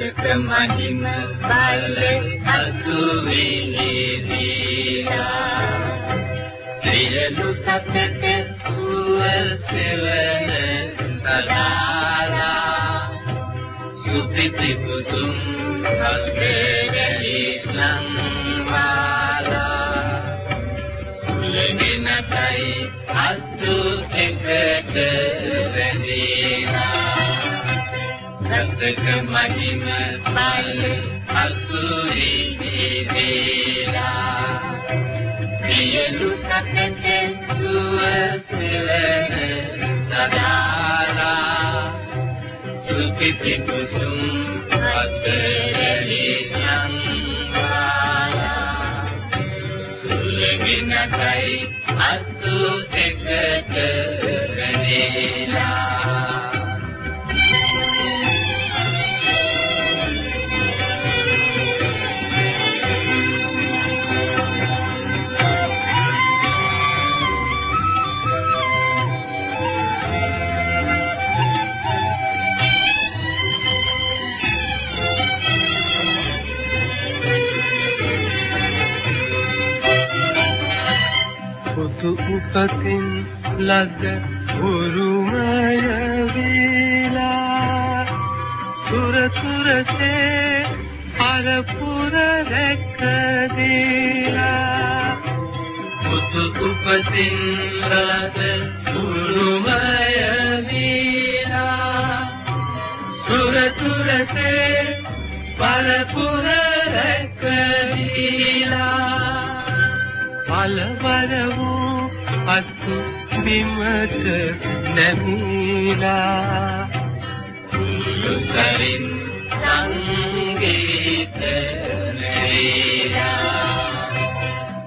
මහිම බල අතු විහිදීලා සියලු සතට සුව සෙවන සදාලා. සුපිති කුසුම් හස්තේ ලංවාලා. සුලෙමිනටයි අතු එකට රැඳීලා සතක මහිම බල අතු විහිදීලා සියලු සතට සුව සෙවන සදාලා. සුපිති කුසුම් පුතු උපතින් ලද උරුමය වීලා සුරතුරසේ පරපුර රැක දීලා පුතු උපතින් ලද උරුමය වීලා සුරතුරසේ පරපුර පලවර වූ අතු බිමට නැමීලා. සුසරින් සංගීත නේලා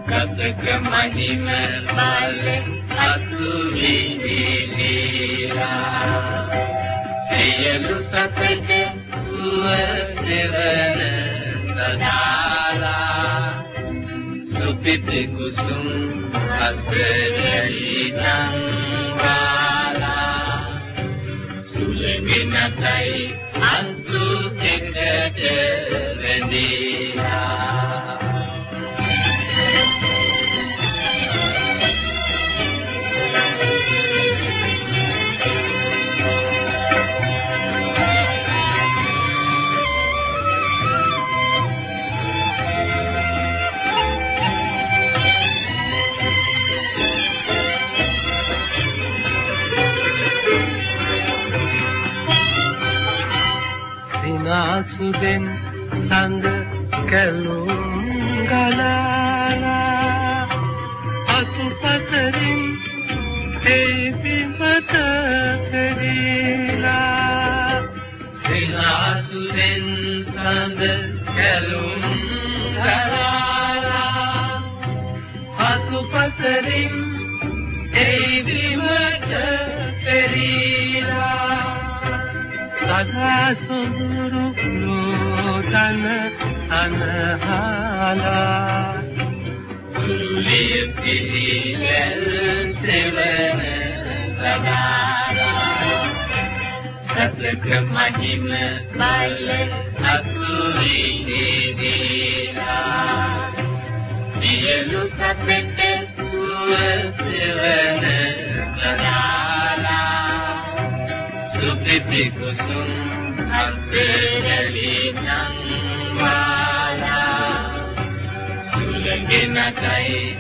කතක මහිම බල අතු විහිදීලා සියලු සතට සුපිති කුසුම් අස්පෙරලි නංවාලා සුලෙමිනතයි විනාසුදෙන් සඳ කැලුම් ගලාලා අතුපතරින් ඒ බිමට පෙරීලා සිනාසුදෙන් සඳ කැලුම් ගලාලා අතුපතරින් ඒ බිමට පෙරීලා සදා සොඳුරු ලෝතන අනහාලා. කුලිය පිළිලෙල් සෙවන සදාලා සත්‍යක මහිම බල අතුරි දීලා. සියලු සත්‍යෙට සුව සෙවන සදාලා සුපිති ಕೈ